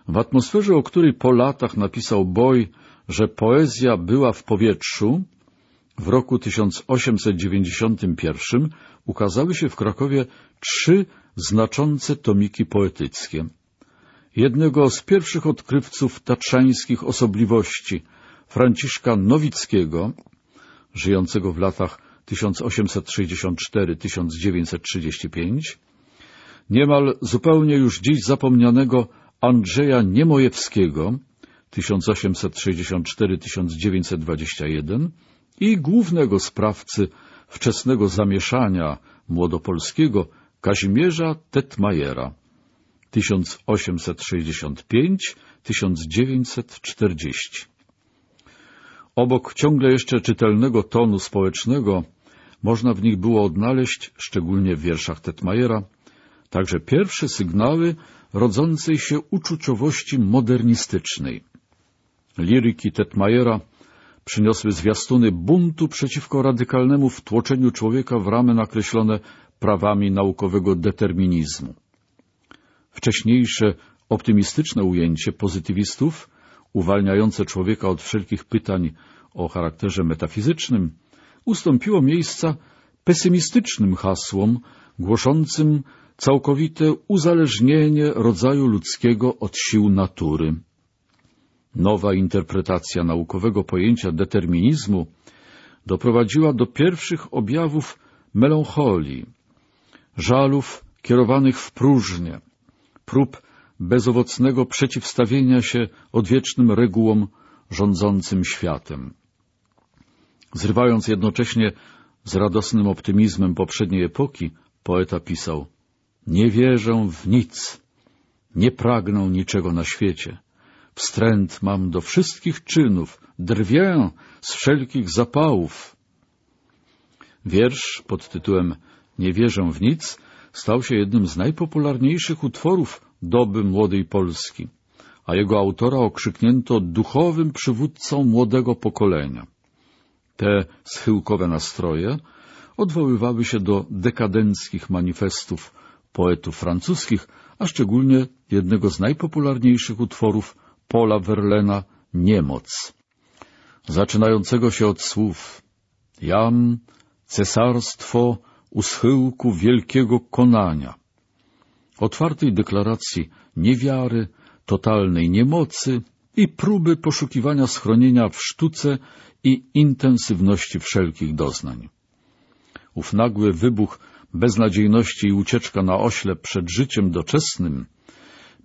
W atmosferze, o której po latach napisał Boj, że poezja była w powietrzu, w roku 1891 ukazały się w Krakowie trzy znaczące tomiki poetyckie. Jednego z pierwszych odkrywców tatrzańskich osobliwości, Franciszka Nowickiego, żyjącego w latach 1864-1935, niemal zupełnie już dziś zapomnianego Andrzeja Niemojewskiego 1864-1921 i głównego sprawcy wczesnego zamieszania młodopolskiego Kazimierza Tetmajera 1865-1940. Obok ciągle jeszcze czytelnego tonu społecznego można w nich było odnaleźć, szczególnie w wierszach Tetmajera, także pierwsze sygnały rodzącej się uczuciowości modernistycznej. Liryki Tetmajera przyniosły zwiastuny buntu przeciwko radykalnemu wtłoczeniu człowieka w ramy nakreślone prawami naukowego determinizmu. Wcześniejsze optymistyczne ujęcie pozytywistów, uwalniające człowieka od wszelkich pytań o charakterze metafizycznym, ustąpiło miejsca pesymistycznym hasłom głoszącym całkowite uzależnienie rodzaju ludzkiego od sił natury. Nowa interpretacja naukowego pojęcia determinizmu doprowadziła do pierwszych objawów melancholii, żalów kierowanych w próżnię, prób bezowocnego przeciwstawienia się odwiecznym regułom rządzącym światem. Zrywając jednocześnie z radosnym optymizmem poprzedniej epoki, poeta pisał Nie wierzę w nic, nie pragnę niczego na świecie. Wstręt mam do wszystkich czynów, drwię z wszelkich zapałów. Wiersz pod tytułem Nie wierzę w nic stał się jednym z najpopularniejszych utworów doby młodej Polski, a jego autora okrzyknięto duchowym przywódcą młodego pokolenia. Te schyłkowe nastroje odwoływały się do dekadenckich manifestów poetów francuskich, a szczególnie jednego z najpopularniejszych utworów Paula Verlena Niemoc, zaczynającego się od słów. Jam cesarstwo u schyłku wielkiego konania, otwartej deklaracji niewiary, totalnej niemocy i próby poszukiwania schronienia w sztuce i intensywności wszelkich doznań. Ów nagły wybuch beznadziejności i ucieczka na oślep przed życiem doczesnym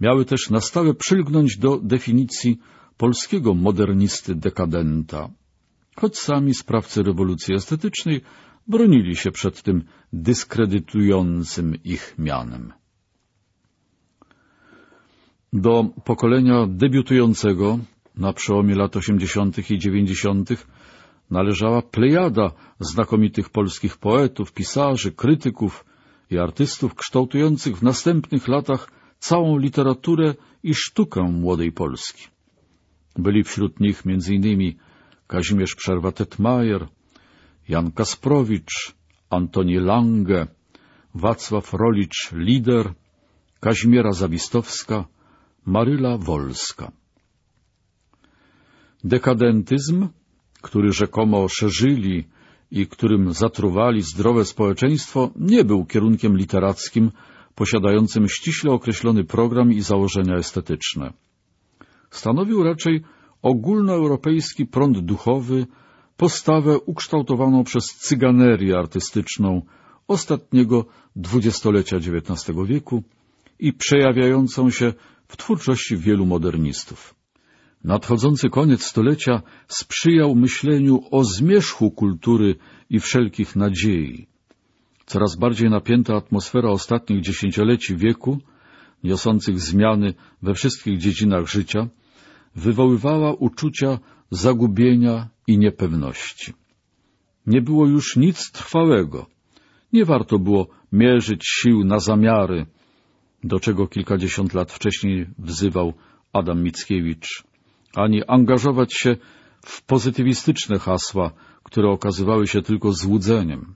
miały też na stałe przylgnąć do definicji polskiego modernisty dekadenta, choć sami sprawcy rewolucji estetycznej bronili się przed tym dyskredytującym ich mianem. Do pokolenia debiutującego na przełomie lat 80. i 90. należała plejada znakomitych polskich poetów, pisarzy, krytyków i artystów kształtujących w następnych latach całą literaturę i sztukę młodej Polski. Byli wśród nich m.in. Kazimierz Przerwa-Tetmajer, Jan Kasprowicz, Antoni Lange, Wacław Rolicz-Lider, Kazimiera Zawistowska, Maryla Wolska. Dekadentyzm, który rzekomo szerzyli i którym zatruwali zdrowe społeczeństwo, nie był kierunkiem literackim posiadającym ściśle określony program i założenia estetyczne. Stanowił raczej ogólnoeuropejski prąd duchowy, postawę ukształtowaną przez cyganerię artystyczną ostatniego dwudziestolecia XIX wieku i przejawiającą się w twórczości wielu modernistów. Nadchodzący koniec stulecia sprzyjał myśleniu o zmierzchu kultury i wszelkich nadziei. Coraz bardziej napięta atmosfera ostatnich dziesięcioleci wieku, niosących zmiany we wszystkich dziedzinach życia, wywoływała uczucia zagubienia i niepewności. Nie było już nic trwałego. Nie warto było mierzyć sił na zamiary, do czego kilkadziesiąt lat wcześniej wzywał Adam Mickiewicz, ani angażować się w pozytywistyczne hasła, które okazywały się tylko złudzeniem.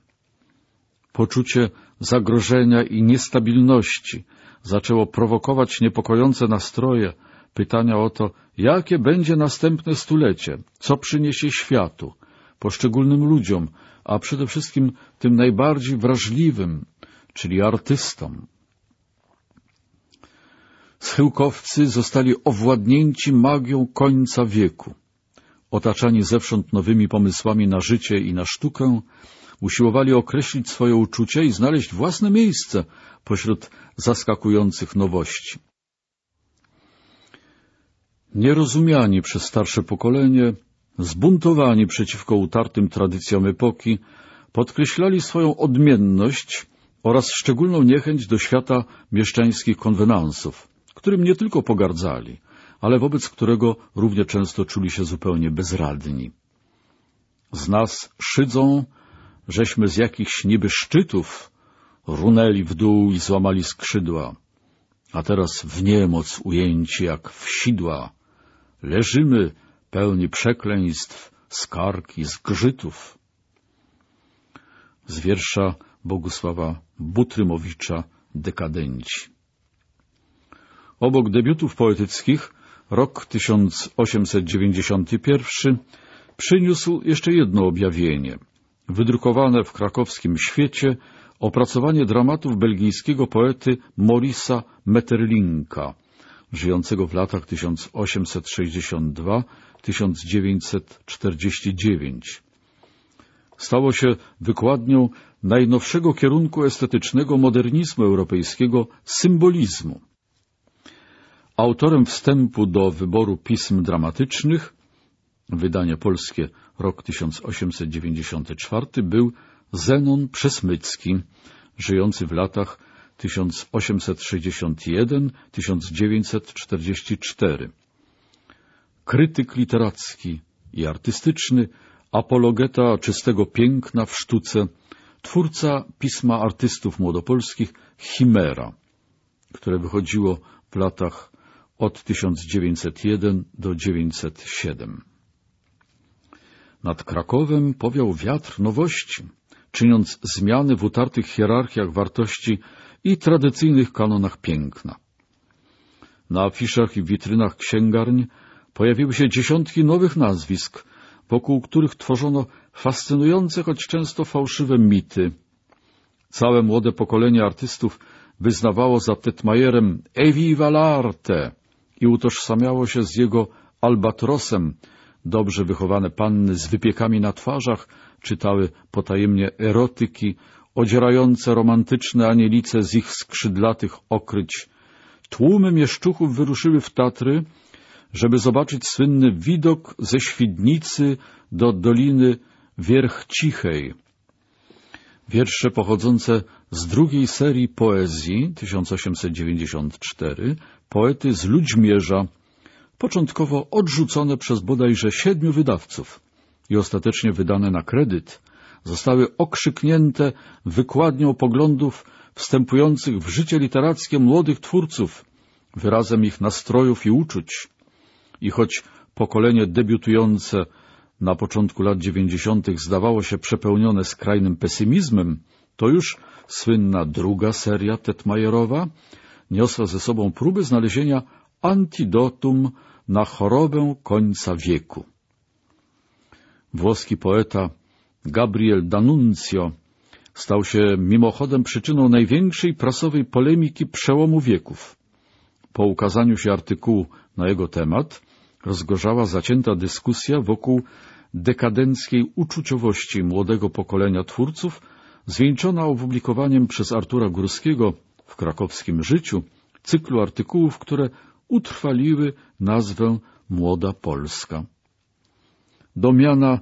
Poczucie zagrożenia i niestabilności zaczęło prowokować niepokojące nastroje, pytania o to, jakie będzie następne stulecie, co przyniesie światu, poszczególnym ludziom, a przede wszystkim tym najbardziej wrażliwym, czyli artystom. Schyłkowcy zostali owładnięci magią końca wieku. Otaczani zewsząd nowymi pomysłami na życie i na sztukę, usiłowali określić swoje uczucia i znaleźć własne miejsce pośród zaskakujących nowości. Nierozumiani przez starsze pokolenie, zbuntowani przeciwko utartym tradycjom epoki, podkreślali swoją odmienność oraz szczególną niechęć do świata mieszczańskich konwenansów, którym nie tylko pogardzali, ale wobec którego równie często czuli się zupełnie bezradni. Z nas szydzą, żeśmy z jakichś niby szczytów runęli w dół i złamali skrzydła, a teraz w niemoc ujęci jak w sidła, leżymy pełni przekleństw, skarg i zgrzytów. Z wiersza Bogusława Butrymowicza Dekadenci. Obok debiutów poetyckich rok 1891 przyniósł jeszcze jedno objawienie. Wydrukowane w krakowskim świecie opracowanie dramatów belgijskiego poety Morisa Metterlinka, żyjącego w latach 1862-1949. Stało się wykładnią najnowszego kierunku estetycznego modernizmu europejskiego symbolizmu. Autorem wstępu do wyboru pism dramatycznych, wydanie polskie rok 1894, był Zenon Przesmycki, żyjący w latach 1861-1944. Krytyk literacki i artystyczny, apologeta czystego piękna w sztuce, twórca pisma artystów młodopolskich Chimera, które wychodziło w latach od 1901 do 1907. Nad Krakowem powiał wiatr nowości, czyniąc zmiany w utartych hierarchiach wartości i tradycyjnych kanonach piękna. Na afiszach i witrynach księgarni pojawiły się dziesiątki nowych nazwisk, wokół których tworzono fascynujące, choć często fałszywe mity. Całe młode pokolenie artystów wyznawało za Tetmajerem Eviva l'arte i utożsamiało się z jego albatrosem. Dobrze wychowane panny z wypiekami na twarzach czytały potajemnie erotyki, odzierające romantyczne anielice z ich skrzydlatych okryć. Tłumy mieszczuchów wyruszyły w Tatry, żeby zobaczyć słynny widok ze Świdnicy do Doliny Wierch Cichej. Wiersze pochodzące z drugiej serii poezji 1894 poety z Ludźmierza, początkowo odrzucone przez bodajże siedmiu wydawców i ostatecznie wydane na kredyt, zostały okrzyknięte wykładnią poglądów wstępujących w życie literackie młodych twórców, wyrazem ich nastrojów i uczuć. I choć pokolenie debiutujące na początku lat dziewięćdziesiątych zdawało się przepełnione skrajnym pesymizmem, to już słynna druga seria Tetmajerowa niosła ze sobą próby znalezienia antidotum na chorobę końca wieku. Włoski poeta Gabriel D'Annunzio stał się mimochodem przyczyną największej prasowej polemiki przełomu wieków. Po ukazaniu się artykułu na jego temat rozgorzała zacięta dyskusja wokół dekadenckiej uczuciowości młodego pokolenia twórców, zwieńczona opublikowaniem przez Artura Górskiego w krakowskim życiu cyklu artykułów, które utrwaliły nazwę Młoda Polska. Do miana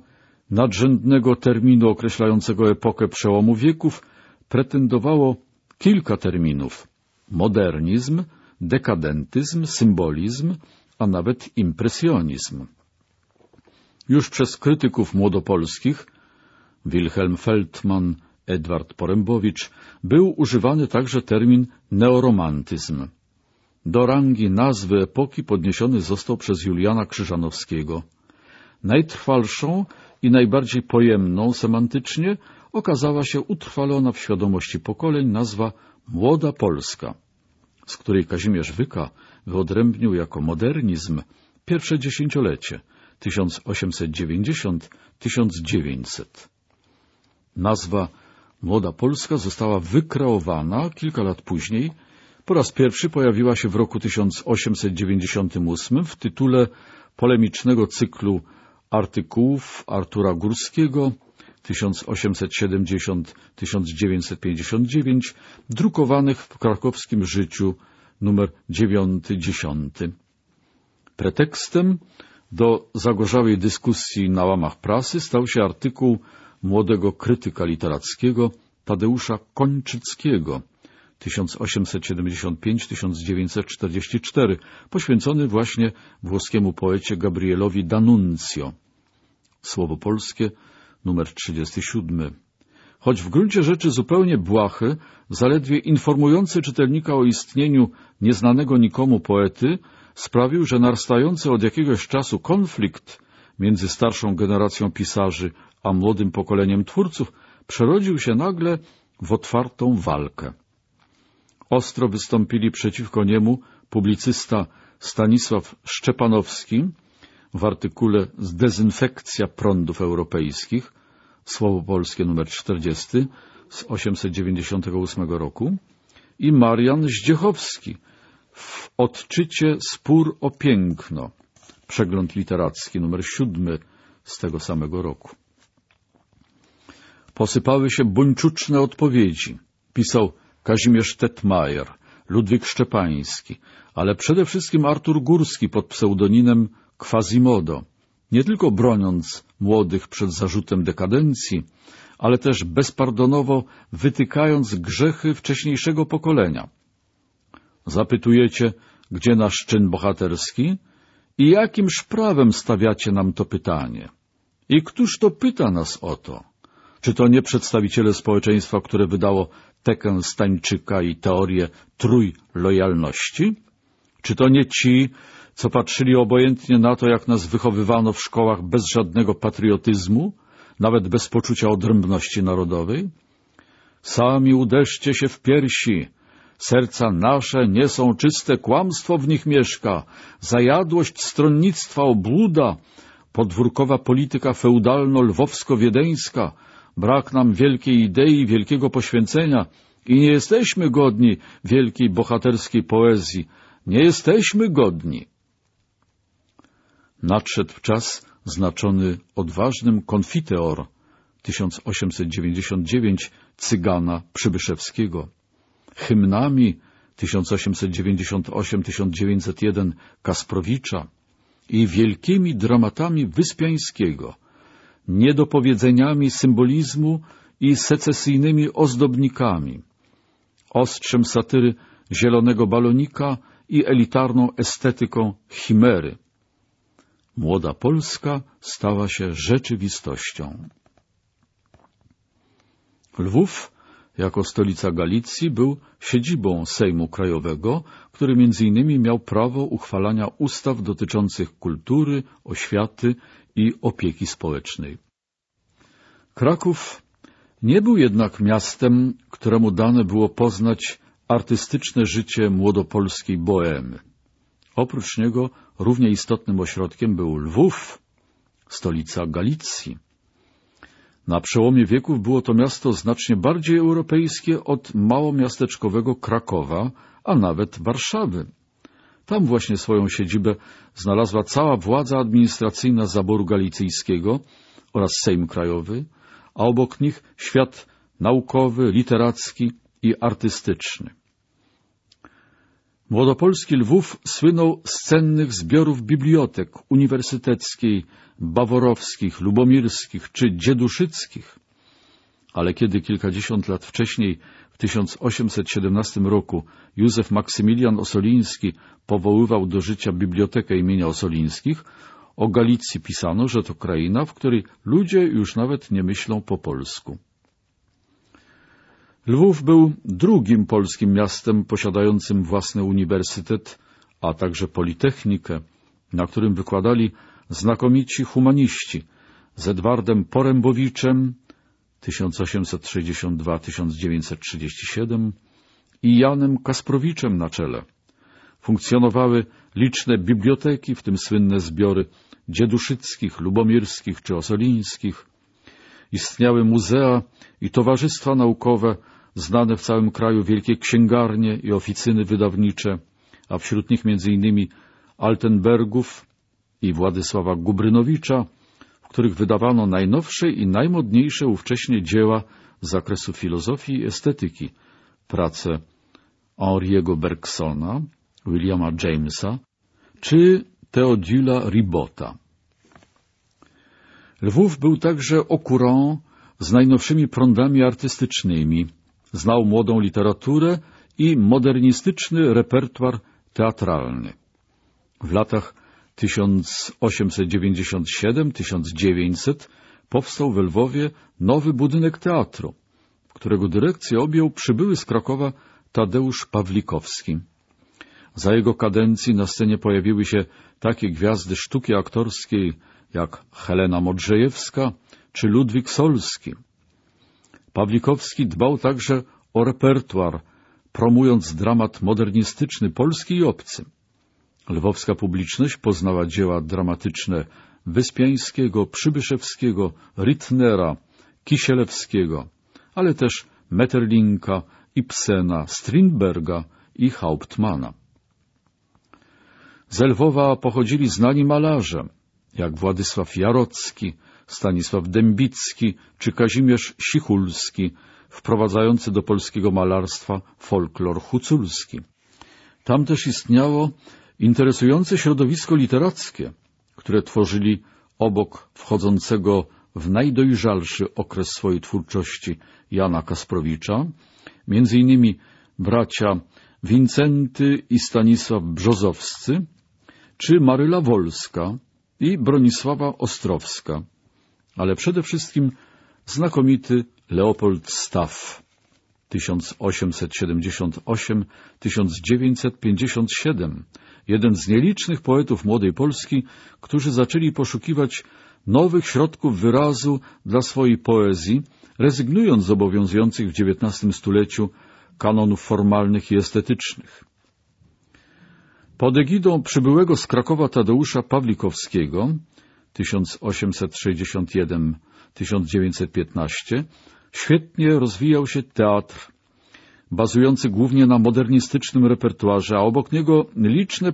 nadrzędnego terminu określającego epokę przełomu wieków pretendowało kilka terminów modernizm, dekadentyzm, symbolizm, a nawet impresjonizm. Już przez krytyków młodopolskich Wilhelm Feldman, Edward Porębowicz był używany także termin neoromantyzm. Do rangi nazwy epoki podniesiony został przez Juliana Krzyżanowskiego. Najtrwalszą i najbardziej pojemną semantycznie okazała się utrwalona w świadomości pokoleń nazwa Młoda Polska, z której Kazimierz Wyka wyodrębnił jako modernizm pierwsze dziesięciolecie 1890-1900. Nazwa Młoda Polska została wykreowana kilka lat później. Po raz pierwszy pojawiła się w roku 1898 w tytule polemicznego cyklu artykułów Artura Górskiego 1870-1959, drukowanych w krakowskim życiu numer 9-10. Pretekstem do zagorzałej dyskusji na łamach prasy stał się artykuł młodego krytyka literackiego Tadeusza Kończyckiego 1875-1944, poświęcony właśnie włoskiemu poecie Gabrielowi D'Annunzio. Słowo polskie numer 37. Choć w gruncie rzeczy zupełnie błahy, zaledwie informujący czytelnika o istnieniu nieznanego nikomu poety, sprawił, że narastający od jakiegoś czasu konflikt między starszą generacją pisarzy a młodym pokoleniem twórców przerodził się nagle w otwartą walkę. Ostro wystąpili przeciwko niemu publicysta Stanisław Szczepanowski w artykule Zdezynfekcja prądów europejskich, słowo polskie nr 40 z 898 roku i Marian Zdziechowski w odczycie Spór o piękno, przegląd literacki nr 7 z tego samego roku. Posypały się buńczuczne odpowiedzi. Pisał Kazimierz Tetmajer, Ludwik Szczepański, ale przede wszystkim Artur Górski pod pseudonimem Quasimodo, nie tylko broniąc młodych przed zarzutem dekadencji, ale też bezpardonowo wytykając grzechy wcześniejszego pokolenia. Zapytujecie, gdzie nasz czyn bohaterski i jakimż prawem stawiacie nam to pytanie? I któż to pyta nas o to? Czy to nie przedstawiciele społeczeństwa, które wydało tekę Stańczyka i teorię trójlojalności? Czy to nie ci, co patrzyli obojętnie na to, jak nas wychowywano w szkołach bez żadnego patriotyzmu, nawet bez poczucia odrębności narodowej? Sami uderzcie się w piersi. Serca nasze nie są czyste, kłamstwo w nich mieszka, zajadłość stronnictwa, obłuda, podwórkowa polityka feudalno-lwowsko-wiedeńska, brak nam wielkiej idei, wielkiego poświęcenia i nie jesteśmy godni wielkiej bohaterskiej poezji. Nie jesteśmy godni. Nadszedł czas znaczony odważnym konfiteor 1899 Cygana Przybyszewskiego, hymnami 1898-1901 Kasprowicza i wielkimi dramatami Wyspiańskiego, niedopowiedzeniami symbolizmu i secesyjnymi ozdobnikami, ostrzem satyry zielonego balonika i elitarną estetyką chimery, młoda Polska stała się rzeczywistością. Lwów, jako stolica Galicji, był siedzibą Sejmu Krajowego, który innymi miał prawo uchwalania ustaw dotyczących kultury, oświaty i opieki społecznej. Kraków nie był jednak miastem, któremu dane było poznać artystyczne życie młodopolskiej boemy. Oprócz niego równie istotnym ośrodkiem był Lwów, stolica Galicji. Na przełomie wieków było to miasto znacznie bardziej europejskie od małomiasteczkowego Krakowa, a nawet Warszawy. Tam właśnie swoją siedzibę znalazła cała władza administracyjna zaboru galicyjskiego oraz Sejm Krajowy, a obok nich świat naukowy, literacki i artystyczny. Młodopolski Lwów słynął z cennych zbiorów bibliotek uniwersyteckiej, baworowskich, lubomirskich czy dzieduszyckich. Ale kiedy kilkadziesiąt lat wcześniej, w 1817 roku, Józef Maksymilian Osoliński powoływał do życia bibliotekę imienia Osolińskich, o Galicji pisano, że to kraina, w której ludzie już nawet nie myślą po polsku. Lwów był drugim polskim miastem posiadającym własny uniwersytet, a także politechnikę, na którym wykładali znakomici humaniści z Edwardem Porębowiczem 1862-1937 i Janem Kasprowiczem na czele. Funkcjonowały liczne biblioteki, w tym słynne zbiory dzieduszyckich, lubomirskich czy osolińskich. Istniały muzea i towarzystwa naukowe, znane w całym kraju wielkie księgarnie i oficyny wydawnicze, a wśród nich innymi Altenbergów i Władysława Gubrynowicza, których wydawano najnowsze i najmodniejsze ówcześnie dzieła z zakresu filozofii i estetyki, prace Henriego Bergsona, Williama Jamesa czy Theodula Ribota. Lwów był także okurą z najnowszymi prądami artystycznymi, Znał młodą literaturę i modernistyczny repertuar teatralny. W latach 1897-1900 powstał w Lwowie nowy budynek teatru, którego dyrekcję objął przybyły z Krakowa Tadeusz Pawlikowski. Za jego kadencji na scenie pojawiły się takie gwiazdy sztuki aktorskiej jak Helena Modrzejewska czy Ludwik Solski. Pawlikowski dbał także o repertuar, promując dramat modernistyczny polski i obcy. Lwowska publiczność poznała dzieła dramatyczne Wyspiańskiego, Przybyszewskiego, Rittnera, Kisielewskiego, ale też Metterlinka, Ibsena, Strindberga i Hauptmana. Z Lwowa pochodzili znani malarze, jak Władysław Jarocki, Stanisław Dębicki czy Kazimierz Sichulski, wprowadzający do polskiego malarstwa folklor huculski. Tam też istniało interesujące środowisko literackie, które tworzyli obok wchodzącego w najdojrzalszy okres swojej twórczości Jana Kasprowicza, między innymi bracia Wincenty i Stanisław Brzozowscy, czy Maryla Wolska i Bronisława Ostrowska, ale przede wszystkim znakomity Leopold Staff 1878-1957, jeden z nielicznych poetów młodej Polski, którzy zaczęli poszukiwać nowych środków wyrazu dla swojej poezji, rezygnując z obowiązujących w XIX stuleciu kanonów formalnych i estetycznych. Pod egidą przybyłego z Krakowa Tadeusza Pawlikowskiego 1861-1915 świetnie rozwijał się teatr, bazujący głównie na modernistycznym repertuarze, a obok niego liczne